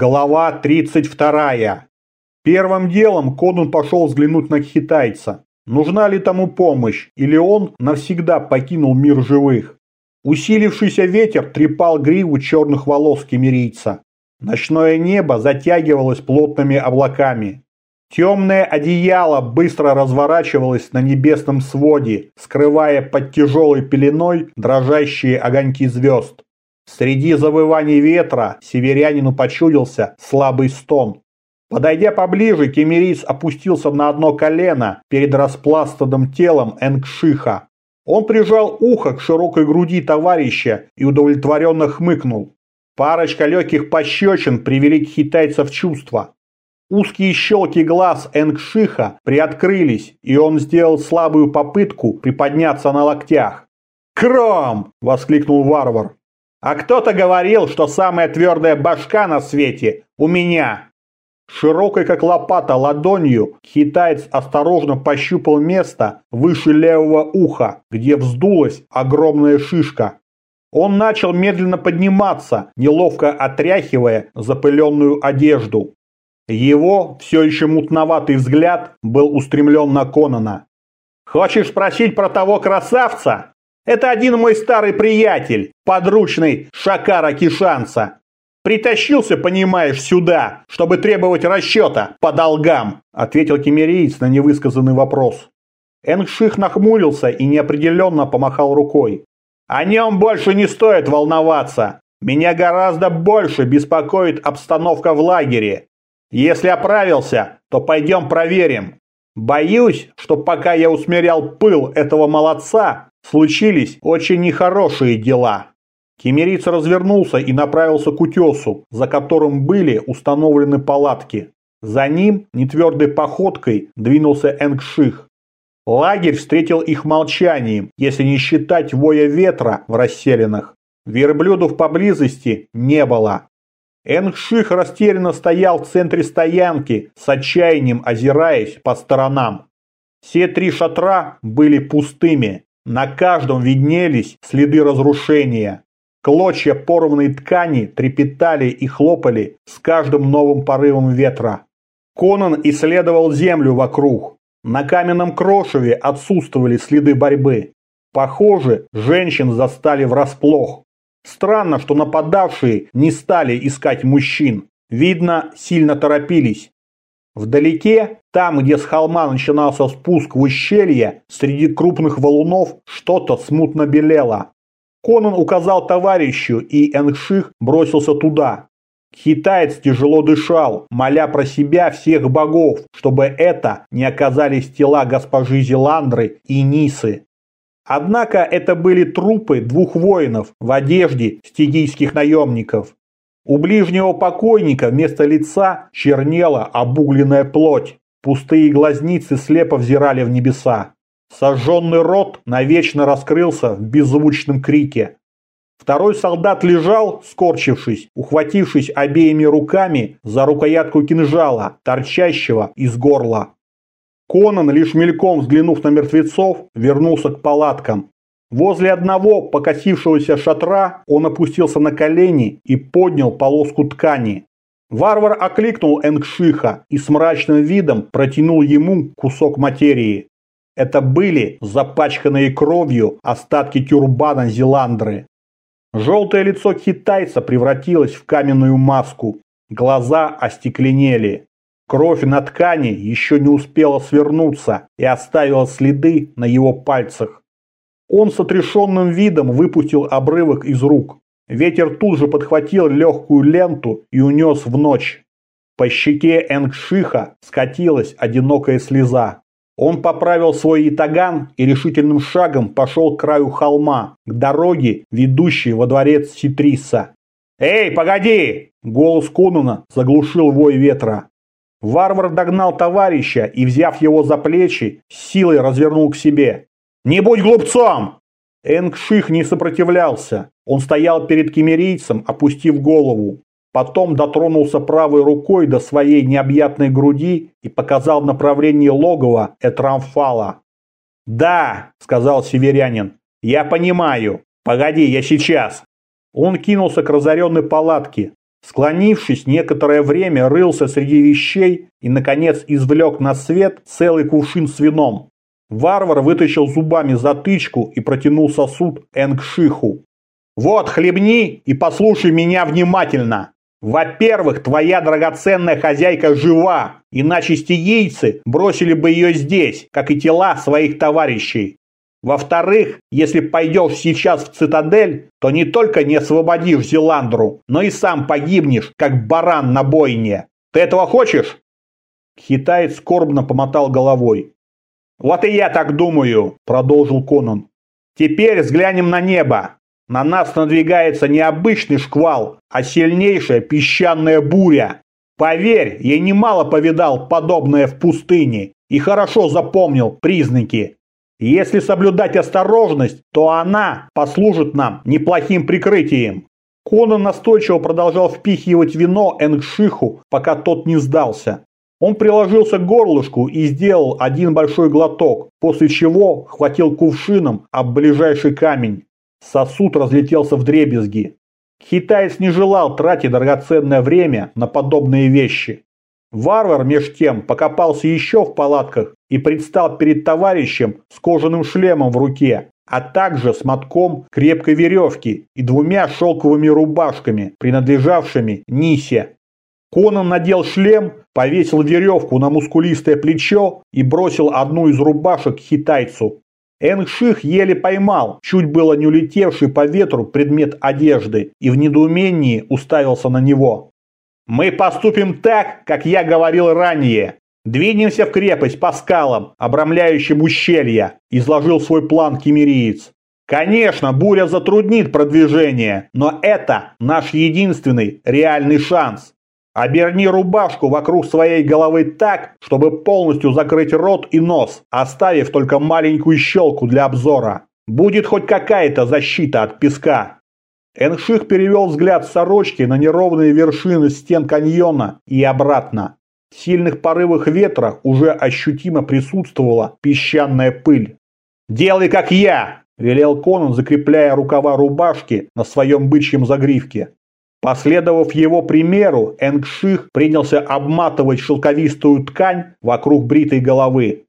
Глава 32. Первым делом Конун пошел взглянуть на китайца. Нужна ли тому помощь, или он навсегда покинул мир живых? Усилившийся ветер трепал гриву черных волос кемерийца. Ночное небо затягивалось плотными облаками. Темное одеяло быстро разворачивалось на небесном своде, скрывая под тяжелой пеленой дрожащие огоньки звезд. Среди завываний ветра северянину почудился слабый стон. Подойдя поближе, кемерийц опустился на одно колено перед распластанным телом Энгшиха. Он прижал ухо к широкой груди товарища и удовлетворенно хмыкнул. Парочка легких пощечин привели китайца в чувство. Узкие щелки глаз Энгшиха приоткрылись, и он сделал слабую попытку приподняться на локтях. «Кром!» – воскликнул варвар. А кто-то говорил, что самая твердая башка на свете у меня. Широкой как лопата ладонью китаец осторожно пощупал место выше левого уха, где вздулась огромная шишка. Он начал медленно подниматься, неловко отряхивая запыленную одежду. Его все еще мутноватый взгляд был устремлен на Конона. «Хочешь спросить про того красавца?» Это один мой старый приятель, подручный Шакара Кишанца. Притащился, понимаешь, сюда, чтобы требовать расчета по долгам, ответил кемериец на невысказанный вопрос. Энгших нахмурился и неопределенно помахал рукой. О нем больше не стоит волноваться. Меня гораздо больше беспокоит обстановка в лагере. Если оправился, то пойдем проверим. Боюсь, что пока я усмирял пыл этого молодца, случились очень нехорошие дела. Кемериц развернулся и направился к утесу, за которым были установлены палатки. За ним, нетвердой походкой, двинулся Энгших. Лагерь встретил их молчанием, если не считать воя ветра в расселенных. Верблюдов поблизости не было. Энгших растерянно стоял в центре стоянки, с отчаянием озираясь по сторонам. Все три шатра были пустыми. На каждом виднелись следы разрушения. Клочья порванной ткани трепетали и хлопали с каждым новым порывом ветра. Конан исследовал землю вокруг. На каменном крошеве отсутствовали следы борьбы. Похоже, женщин застали врасплох. Странно, что нападавшие не стали искать мужчин. Видно, сильно торопились. Вдалеке, там, где с холма начинался спуск в ущелье, среди крупных валунов что-то смутно белело. Конан указал товарищу, и Энгших бросился туда. Китаец тяжело дышал, моля про себя всех богов, чтобы это не оказались тела госпожи Зеландры и Нисы. Однако это были трупы двух воинов в одежде стигийских наемников. У ближнего покойника вместо лица чернела обугленная плоть. Пустые глазницы слепо взирали в небеса. Сожженный рот навечно раскрылся в беззвучном крике. Второй солдат лежал, скорчившись, ухватившись обеими руками за рукоятку кинжала, торчащего из горла. Конан, лишь мельком взглянув на мертвецов, вернулся к палаткам. Возле одного покосившегося шатра он опустился на колени и поднял полоску ткани. Варвар окликнул Энгшиха и с мрачным видом протянул ему кусок материи. Это были запачканные кровью остатки тюрбана Зеландры. Желтое лицо китайца превратилось в каменную маску. Глаза остекленели. Кровь на ткани еще не успела свернуться и оставила следы на его пальцах. Он с отрешенным видом выпустил обрывок из рук. Ветер тут же подхватил легкую ленту и унес в ночь. По щеке Энгшиха скатилась одинокая слеза. Он поправил свой итаган и решительным шагом пошел к краю холма, к дороге, ведущей во дворец Ситриса. «Эй, погоди!» – голос Конуна заглушил вой ветра. Варвар догнал товарища и, взяв его за плечи, силой развернул к себе. «Не будь глупцом!» Энгших не сопротивлялся. Он стоял перед кемерийцем, опустив голову. Потом дотронулся правой рукой до своей необъятной груди и показал направление логова Этрамфала. «Да», — сказал северянин, — «я понимаю. Погоди, я сейчас». Он кинулся к разоренной палатке. Склонившись, некоторое время рылся среди вещей и, наконец, извлек на свет целый кувшин с вином. Варвар вытащил зубами затычку и протянул сосуд Энгшиху. «Вот, хлебни и послушай меня внимательно. Во-первых, твоя драгоценная хозяйка жива, иначе стигийцы бросили бы ее здесь, как и тела своих товарищей. Во-вторых, если пойдешь сейчас в цитадель, то не только не освободишь Зеландру, но и сам погибнешь, как баран на бойне. Ты этого хочешь?» Хитаец скорбно помотал головой. «Вот и я так думаю», – продолжил Конан. «Теперь взглянем на небо. На нас надвигается не обычный шквал, а сильнейшая песчаная буря. Поверь, я немало повидал подобное в пустыне и хорошо запомнил признаки. Если соблюдать осторожность, то она послужит нам неплохим прикрытием. Конан настойчиво продолжал впихивать вино Энгшиху, пока тот не сдался. Он приложился к горлышку и сделал один большой глоток, после чего хватил кувшином об ближайший камень. Сосуд разлетелся в дребезги. Китаец не желал тратить драгоценное время на подобные вещи. Варвар, меж тем, покопался еще в палатках и предстал перед товарищем с кожаным шлемом в руке, а также с мотком крепкой веревки и двумя шелковыми рубашками, принадлежавшими Нисе. Конан надел шлем, повесил веревку на мускулистое плечо и бросил одну из рубашек хитайцу. Энгших еле поймал, чуть было не улетевший по ветру предмет одежды и в недоумении уставился на него. «Мы поступим так, как я говорил ранее. Двинемся в крепость по скалам, обрамляющим ущелья», – изложил свой план кемериец. «Конечно, буря затруднит продвижение, но это наш единственный реальный шанс. Оберни рубашку вокруг своей головы так, чтобы полностью закрыть рот и нос, оставив только маленькую щелку для обзора. Будет хоть какая-то защита от песка. Энших перевел взгляд с сорочки на неровные вершины стен каньона и обратно. В сильных порывах ветра уже ощутимо присутствовала песчаная пыль. «Делай как я!» – велел Конан, закрепляя рукава рубашки на своем бычьем загривке. Последовав его примеру, Энгших принялся обматывать шелковистую ткань вокруг бритой головы.